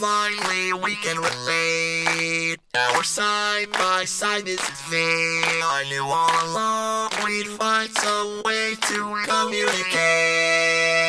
Finally, we can relate. Our side by side is vain. I knew all along we'd find some way to communicate.